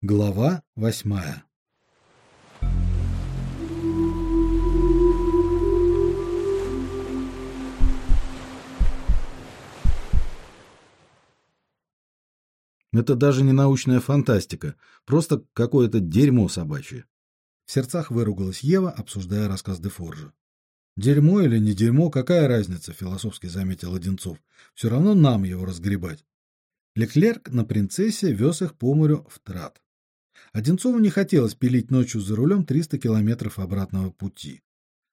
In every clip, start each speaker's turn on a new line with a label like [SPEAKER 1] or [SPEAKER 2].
[SPEAKER 1] Глава восьмая Это даже не научная фантастика, просто какое-то дерьмо собачье. В сердцах выругалась Ева, обсуждая рассказ Дефоржа. Дерьмо или не дерьмо, какая разница, философски заметил Одинцов. Все равно нам его разгребать. Леклерк на принцессе вез их по морю в Трат. Одинцову не хотелось пилить ночью за рулем 300 километров обратного пути.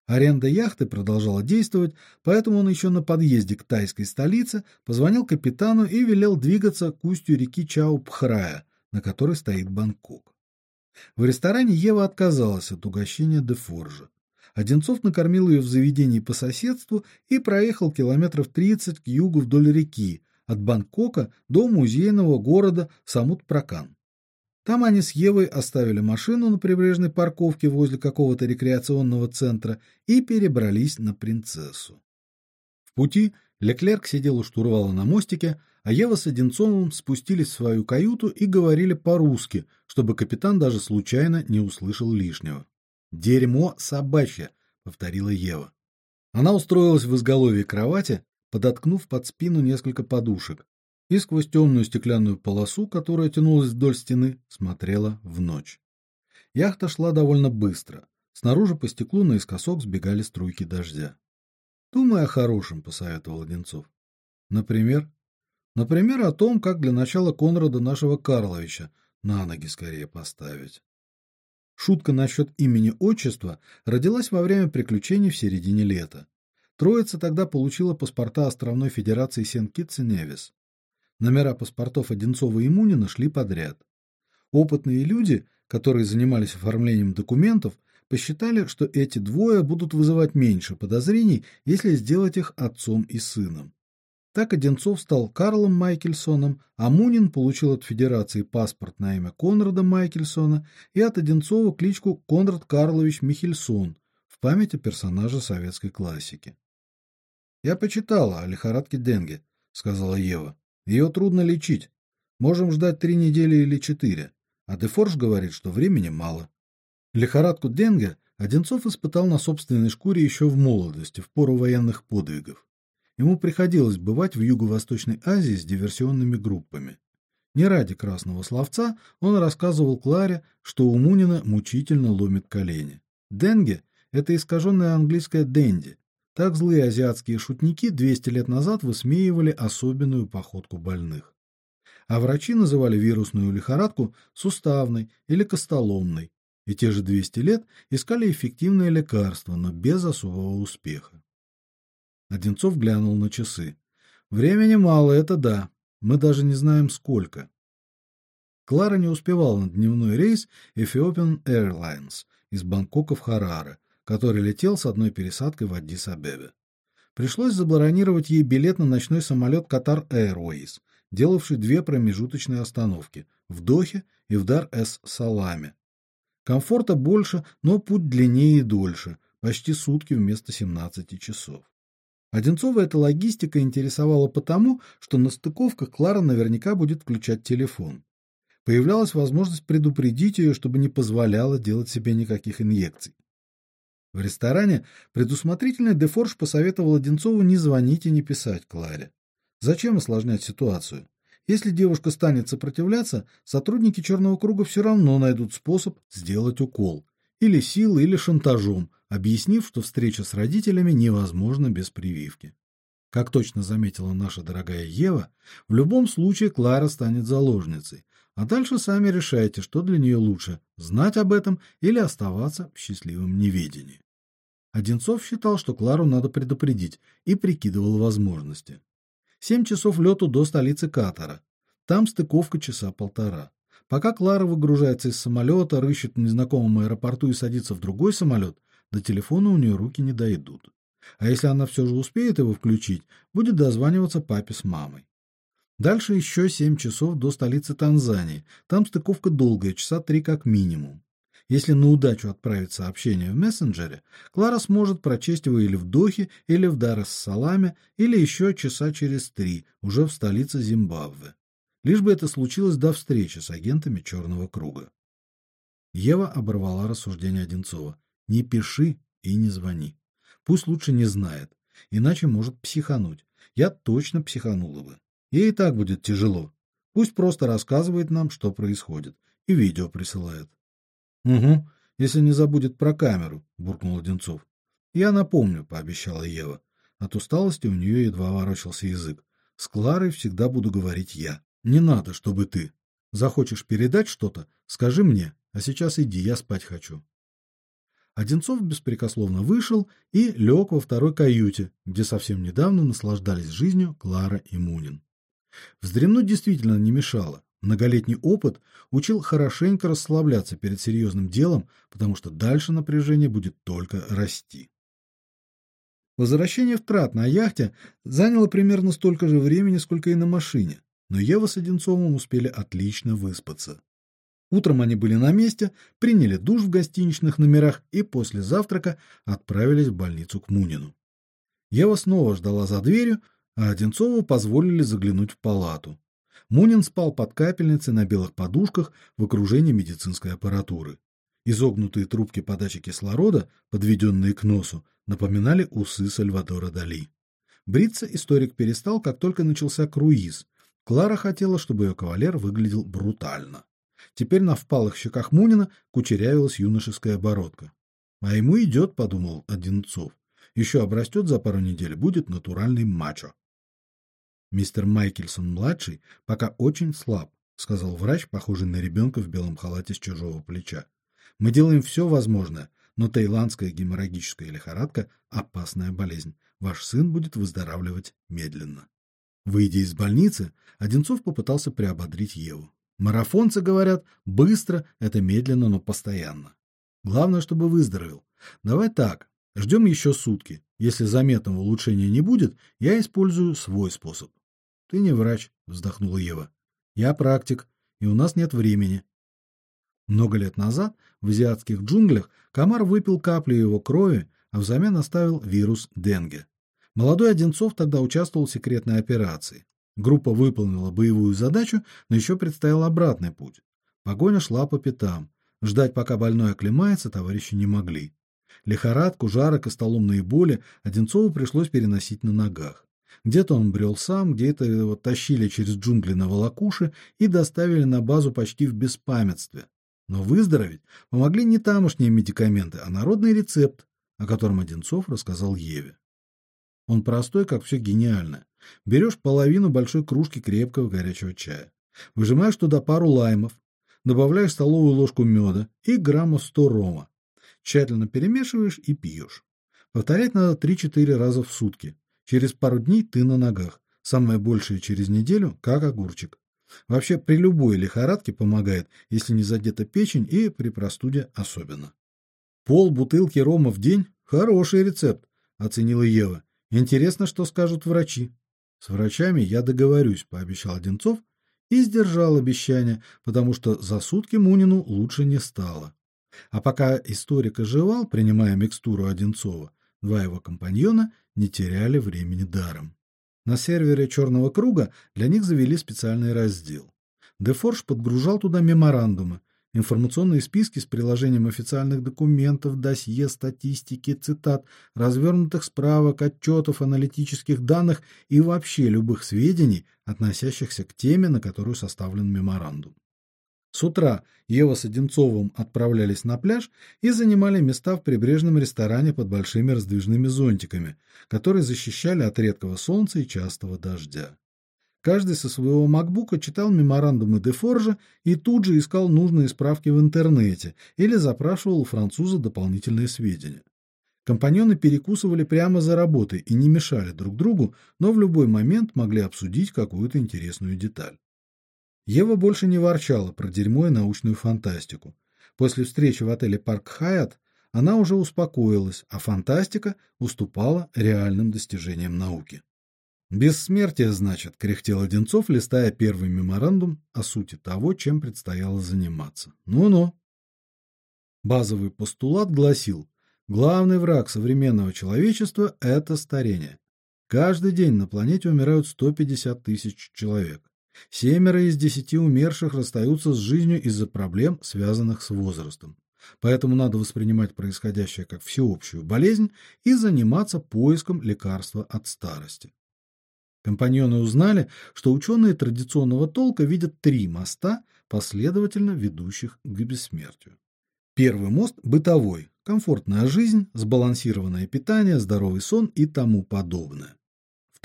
[SPEAKER 1] Аренда яхты продолжала действовать, поэтому он еще на подъезде к тайской столице позвонил капитану и велел двигаться к устью реки Чао-Пхрая, на которой стоит Бангкок. В ресторане Ева отказалась от угощения де Форжа. Одинцов накормил ее в заведении по соседству и проехал километров 30 к югу вдоль реки, от Бангкока до музейного города Самут-Пракан. Там они с Евой оставили машину на прибрежной парковке возле какого-то рекреационного центра и перебрались на принцессу. В пути Леклерк сидел у штурвала на мостике, а Ева с Одинцовым спустились в свою каюту и говорили по-русски, чтобы капитан даже случайно не услышал лишнего. "Дерьмо собачье", повторила Ева. Она устроилась в изголовье кровати, подоткнув под спину несколько подушек, и сквозь темную стеклянную полосу, которая тянулась вдоль стены, смотрела в ночь. Яхта шла довольно быстро. Снаружи по стеклу наискосок сбегали струйки дождя. "Думай о хорошем", посоветовал Одинцов. "Например, например, о том, как для начала Конрада нашего Карловича на ноги скорее поставить". Шутка насчет имени-отчества родилась во время приключений в середине лета. Троица тогда получила паспорта островной федерации Сент-Китс и Невис. Номера паспортов Одинцова и Мунина шли подряд. Опытные люди, которые занимались оформлением документов, посчитали, что эти двое будут вызывать меньше подозрений, если сделать их отцом и сыном. Так Одинцов стал Карлом Майкельсоном, а Мунин получил от Федерации паспорт на имя Конрада Майкельсона и от Одинцова кличку Конрад Карлович Михельсон в память о персонаже советской классики. Я почитала о лихорадке Денге, сказала Ева. Ее трудно лечить. Можем ждать три недели или четыре. А Дефорж говорит, что времени мало. Лихорадку Денге Одинцов испытал на собственной шкуре еще в молодости, в пору военных подвигов. Ему приходилось бывать в Юго-Восточной Азии с диверсионными группами. Не ради красного словца он рассказывал Кларе, что у Мунина мучительно ломит колени. Денге это искаженное английское денди, так злые азиатские шутники 200 лет назад высмеивали особенную походку больных. А врачи называли вирусную лихорадку суставной или костоломной, и те же 200 лет искали эффективное лекарство, но без особого успеха. Одинцов глянул на часы. Времени мало, это да. Мы даже не знаем сколько. Клара не успевала на дневной рейс Ethiopian Airlines из Бангкока в Хараре, который летел с одной пересадкой в Аддис-Абебе. Пришлось забронировать ей билет на ночной самолет Qatar Airways, делавший две промежуточные остановки в Дохе и в Дар-эс-Саламе. Комфорта больше, но путь длиннее и дольше, почти сутки вместо 17 часов. Одинцова эта логистика интересовала потому, что на стыковках Клара наверняка будет включать телефон. Появлялась возможность предупредить ее, чтобы не позволяла делать себе никаких инъекций. В ресторане предусмотрительный Дефорж посоветовал Одинцову не звонить и не писать Кларе. Зачем осложнять ситуацию? Если девушка станет сопротивляться, сотрудники Черного круга все равно найдут способ сделать укол, или силой, или шантажом, объяснив, что встреча с родителями невозможна без прививки. Как точно заметила наша дорогая Ева, в любом случае Клара станет заложницей, а дальше сами решайте, что для нее лучше: знать об этом или оставаться в счастливом неведении. Одинцов считал, что Клару надо предупредить, и прикидывал возможности. Семь часов лету до столицы Катара. Там стыковка часа полтора. Пока Клара выгружается из самолета, рыщет в незнакомом аэропорту и садится в другой самолет, до телефона у нее руки не дойдут. А если она все же успеет его включить, будет дозваниваться папе с мамой. Дальше еще семь часов до столицы Танзании. Там стыковка долгая, часа три как минимум. Если на удачу отправить сообщение в мессенджере, Клара сможет прочесть его или в Дохе, или в Дар-эс-Саламе, или еще часа через три, уже в столице Зимбабве. лишь бы это случилось до встречи с агентами Черного круга. Ева оборвала рассуждение Одинцова. Не пиши и не звони. Пусть лучше не знает, иначе может психануть. Я точно психанула бы. Ей и так будет тяжело. Пусть просто рассказывает нам, что происходит, и видео присылает. Угу, если не забудет про камеру, буркнул Одинцов. Я напомню, пообещала Ева. От усталости у нее едва ворочался язык. С Кларой всегда буду говорить я. Не надо, чтобы ты. Захочешь передать что-то, скажи мне, а сейчас иди, я спать хочу. Одинцов беспрекословно вышел и лег во второй каюте, где совсем недавно наслаждались жизнью Клара и Мунин. Вздремнуть действительно не мешало. Многолетний опыт учил хорошенько расслабляться перед серьезным делом, потому что дальше напряжение будет только расти. Возвращение в трат на яхте заняло примерно столько же времени, сколько и на машине, но Ева с Одинцовым успели отлично выспаться. Утром они были на месте, приняли душ в гостиничных номерах и после завтрака отправились в больницу к Мунину. Ева снова ждала за дверью, а Одинцову позволили заглянуть в палату. Мунин спал под капельницей на белых подушках в окружении медицинской аппаратуры. Изогнутые трубки подачи кислорода, подведенные к носу, напоминали усы Сальвадора Дали. Бриться историк перестал, как только начался круиз. Клара хотела, чтобы ее кавалер выглядел брутально. Теперь на впалых щеках Мунина кучерявилась юношеская бородка. А ему идет, подумал Одинцов. Еще обрастет за пару недель, будет натуральный мачо. Мистер Майкельсон младший пока очень слаб, сказал врач, похожий на ребенка в белом халате с чужого плеча. Мы делаем все возможное, но таиландская геморрагическая лихорадка опасная болезнь. Ваш сын будет выздоравливать медленно. Выйдя из больницы, Одинцов попытался приободрить Еву. Марафонцы говорят, быстро это медленно, но постоянно. Главное, чтобы выздоровел. Давай так, ждем еще сутки. Если заметного улучшения не будет, я использую свой способ. Ты не врач, вздохнула Ева. Я практик, и у нас нет времени. Много лет назад в азиатских джунглях комар выпил капли его крови, а взамен оставил вирус денге. Молодой Одинцов тогда участвовал в секретной операции. Группа выполнила боевую задачу, но еще предстоял обратный путь. Погоня шла по пятам. Ждать, пока больной оклемается, товарищи не могли. Лихорадку, жарок и столомные боли Одинцову пришлось переносить на ногах. Где-то он брел сам, где-то его тащили через джунгли на волокуши и доставили на базу почти в беспамятстве. Но выздороветь помогли не тамошние медикаменты, а народный рецепт, о котором Одинцов рассказал Еве. Он простой, как все гениальное. Берешь половину большой кружки крепкого горячего чая, выжимаешь туда пару лаймов, добавляешь столовую ложку меда и граммов 100 рома. Тщательно перемешиваешь и пьешь. Повторять надо 3-4 раза в сутки. Через пару дней ты на ногах. Самое большее через неделю, как огурчик. Вообще при любой лихорадке помогает, если не задета печень и при простуде особенно. Пол бутылки рома в день хороший рецепт, оценила Ева. Интересно, что скажут врачи. С врачами я договорюсь, пообещал Одинцов и сдержал обещание, потому что за сутки Мунину лучше не стало. А пока историк оживал, принимая микстуру Одинцова, два его компаньона не теряли времени даром. На сервере Черного круга для них завели специальный раздел. Дефорж подгружал туда меморандумы, информационные списки с приложением официальных документов, досье, статистики, цитат, развернутых справок, отчетов, аналитических данных и вообще любых сведений, относящихся к теме, на которую составлен меморандум. С утра Ева с Одинцовым отправлялись на пляж и занимали места в прибрежном ресторане под большими раздвижными зонтиками, которые защищали от редкого солнца и частого дождя. Каждый со своего макбука читал меморандумы Дефоржа и тут же искал нужные справки в интернете или запрашивал у француза дополнительные сведения. Компаньоны перекусывали прямо за работой и не мешали друг другу, но в любой момент могли обсудить какую-то интересную деталь. Ева больше не ворчала про дерьмо и научную фантастику. После встречи в отеле Парк Хаят она уже успокоилась, а фантастика уступала реальным достижениям науки. Бессмертие, значит, кряхтел Одинцов, листая первый меморандум о сути того, чем предстояло заниматься. Ну-ну. Базовый постулат гласил: главный враг современного человечества это старение. Каждый день на планете умирают 150 тысяч человек. Семеро из десяти умерших расстаются с жизнью из-за проблем, связанных с возрастом. Поэтому надо воспринимать происходящее как всеобщую болезнь и заниматься поиском лекарства от старости. Компаньоны узнали, что ученые традиционного толка видят три моста, последовательно ведущих к бессмертию. Первый мост бытовой, комфортная жизнь, сбалансированное питание, здоровый сон и тому подобное.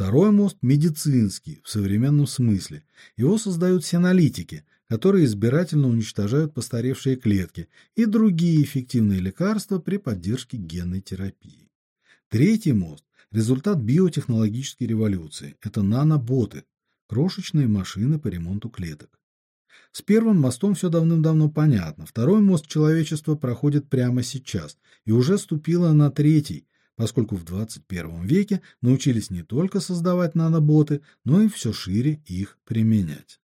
[SPEAKER 1] Второй мост медицинский в современном смысле. Его создают синалитики, которые избирательно уничтожают постаревшие клетки и другие эффективные лекарства при поддержке генной терапии. Третий мост результат биотехнологической революции. Это наноботы, крошечные машины по ремонту клеток. С первым мостом все давным-давно понятно. Второй мост человечества проходит прямо сейчас и уже ступило на третий, поскольку в 21 веке научились не только создавать наноботы, но и все шире их применять.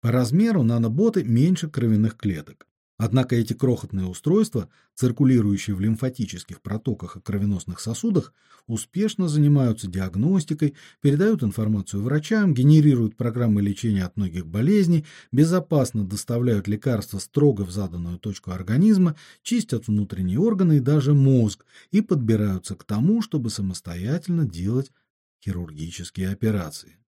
[SPEAKER 1] По размеру наноботы меньше кровяных клеток. Однако эти крохотные устройства, циркулирующие в лимфатических протоках и кровеносных сосудах, успешно занимаются диагностикой, передают информацию врачам, генерируют программы лечения от многих болезней, безопасно доставляют лекарства строго в заданную точку организма, чистят внутренние органы и даже мозг и подбираются к тому, чтобы самостоятельно делать хирургические операции.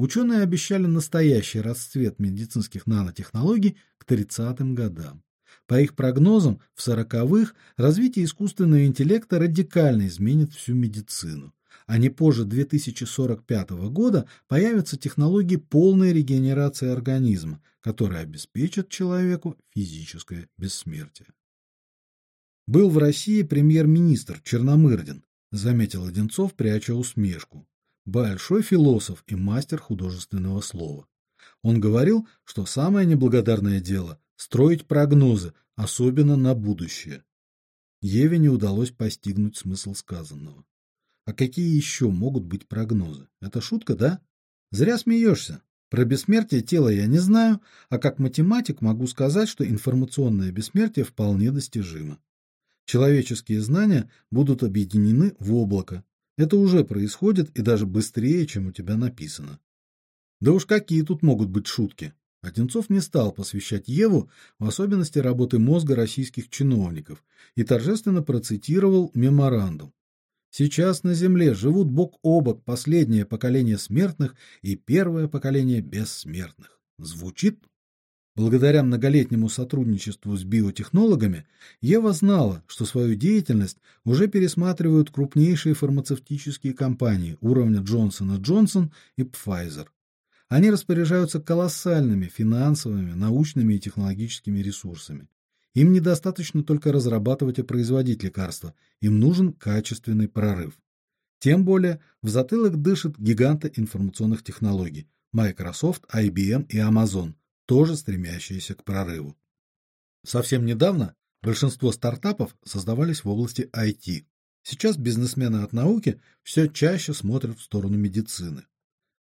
[SPEAKER 1] Ученые обещали настоящий расцвет медицинских нанотехнологий к 30-м годам. По их прогнозам, в 40-х развитие искусственного интеллекта радикально изменит всю медицину. А не позже 2045 года появятся технологии полной регенерации организма, которые обеспечат человеку физическое бессмертие. Был в России премьер-министр Черномырдин, заметил Одинцов, пряча усмешку большой философ и мастер художественного слова. Он говорил, что самое неблагодарное дело строить прогнозы, особенно на будущее. Еве не удалось постигнуть смысл сказанного. А какие еще могут быть прогнозы? Это шутка, да? Зря смеешься. Про бессмертие тела я не знаю, а как математик могу сказать, что информационное бессмертие вполне достижимо. Человеческие знания будут объединены в облако, это уже происходит и даже быстрее, чем у тебя написано. Да уж какие тут могут быть шутки. Одинцов не стал посвящать Еву в особенности работы мозга российских чиновников и торжественно процитировал меморандум. Сейчас на земле живут бок о бок последнее поколение смертных и первое поколение бессмертных. Звучит Благодаря многолетнему сотрудничеству с биотехнологами Ева знала, что свою деятельность уже пересматривают крупнейшие фармацевтические компании уровня Johnson Johnson и Pfizer. Они распоряжаются колоссальными финансовыми, научными и технологическими ресурсами. Им недостаточно только разрабатывать и производить лекарства, им нужен качественный прорыв. Тем более в затылок дышат гиганты информационных технологий Microsoft, IBM и Amazon, тоже стремящиеся к прорыву. Совсем недавно большинство стартапов создавались в области IT. Сейчас бизнесмены от науки все чаще смотрят в сторону медицины.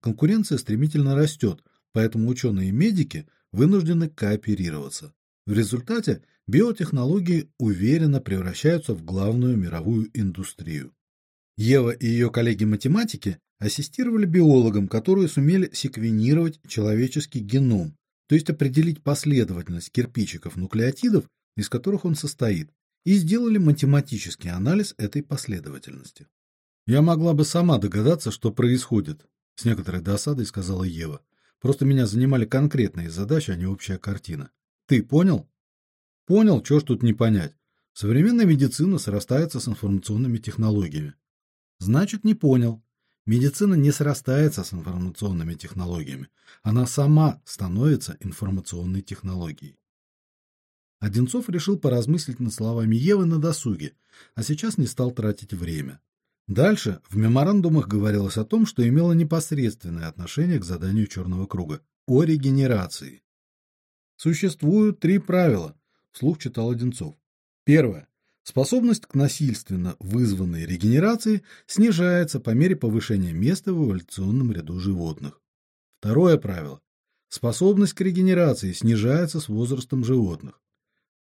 [SPEAKER 1] Конкуренция стремительно растет, поэтому ученые и медики вынуждены кооперироваться. В результате биотехнологии уверенно превращаются в главную мировую индустрию. Ева и ее коллеги-математики ассистировали биологам, которые сумели секвенировать человеческий геном, то есть определить последовательность кирпичиков нуклеотидов, из которых он состоит, и сделали математический анализ этой последовательности. Я могла бы сама догадаться, что происходит, с некоторой досадой сказала Ева. Просто меня занимали конкретные задачи, а не общая картина. Ты понял? Понял, что ж тут не понять. Современная медицина срастается с информационными технологиями. Значит, не понял. Медицина не срастается с информационными технологиями, она сама становится информационной технологией. Одинцов решил поразмыслить над словами Евы на досуге, а сейчас не стал тратить время. Дальше в меморандумах говорилось о том, что имело непосредственное отношение к заданию черного круга о регенерации. Существуют три правила, вслух читал Одинцов. Первое Способность к насильственно вызванной регенерации снижается по мере повышения места в эволюционном ряду животных. Второе правило. Способность к регенерации снижается с возрастом животных.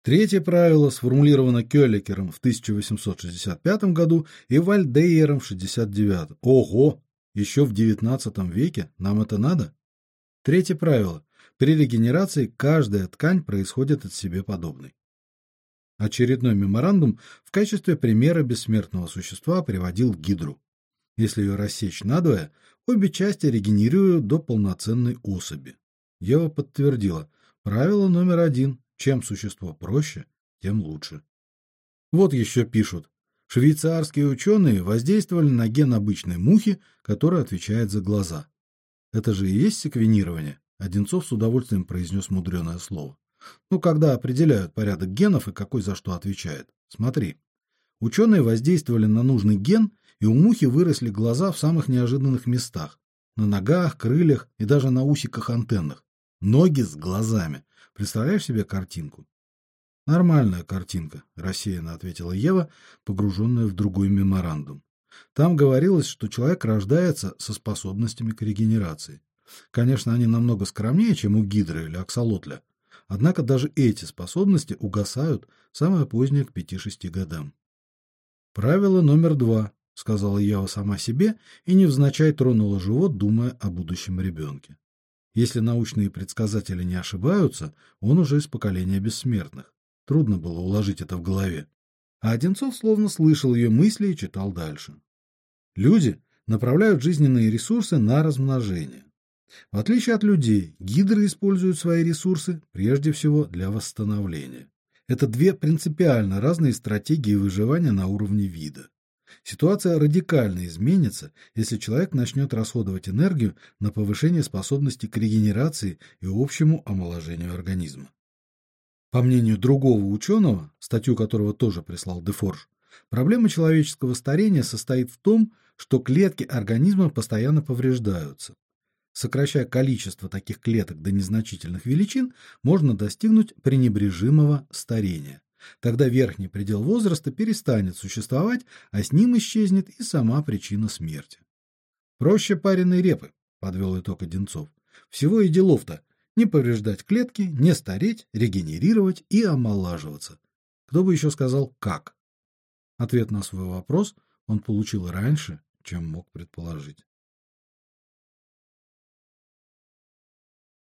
[SPEAKER 1] Третье правило сформулировано Кёлликером в 1865 году и Вальдейером в 69. Ого, еще в XIX веке нам это надо? Третье правило. При регенерации каждая ткань происходит от себе подобной. Очередной меморандум в качестве примера бессмертного существа приводил гидру. Если ее рассечь надвое, обе части регенерируют до полноценной особи. Ева подтвердила: правило номер один: чем существо проще, тем лучше. Вот еще пишут: швейцарские ученые воздействовали на ген обычной мухи, которая отвечает за глаза. Это же и есть секвенирование. Одинцов с удовольствием произнес мудреное слово. Ну, когда определяют порядок генов и какой за что отвечает. Смотри. Ученые воздействовали на нужный ген, и у мухи выросли глаза в самых неожиданных местах: на ногах, крыльях и даже на усиках-антеннах. Ноги с глазами. Представляешь себе картинку? Нормальная картинка, рассеянно ответила Ева, погруженная в другой меморандум. Там говорилось, что человек рождается со способностями к регенерации. Конечно, они намного скромнее, чем у гидры или аксолотля. Однако даже эти способности угасают самое позднее к 5-6 годам. Правило номер два, сказала Ева сама себе и невзначай тронула живот, думая о будущем ребенке. Если научные предсказатели не ошибаются, он уже из поколения бессмертных. Трудно было уложить это в голове. А Одинцов словно слышал ее мысли и читал дальше. Люди направляют жизненные ресурсы на размножение. В отличие от людей, гидры используют свои ресурсы прежде всего для восстановления. Это две принципиально разные стратегии выживания на уровне вида. Ситуация радикально изменится, если человек начнет расходовать энергию на повышение способности к регенерации и общему омоложению организма. По мнению другого ученого, статью которого тоже прислал Дефорж, проблема человеческого старения состоит в том, что клетки организма постоянно повреждаются. Сокращая количество таких клеток до незначительных величин, можно достигнуть пренебрежимого старения. Тогда верхний предел возраста перестанет существовать, а с ним исчезнет и сама причина смерти. Проще пареной репы, подвел итог Одинцов. Всего и делов-то не повреждать клетки, не стареть, регенерировать и омолаживаться. Кто бы еще сказал как? Ответ на свой вопрос он получил раньше, чем мог предположить.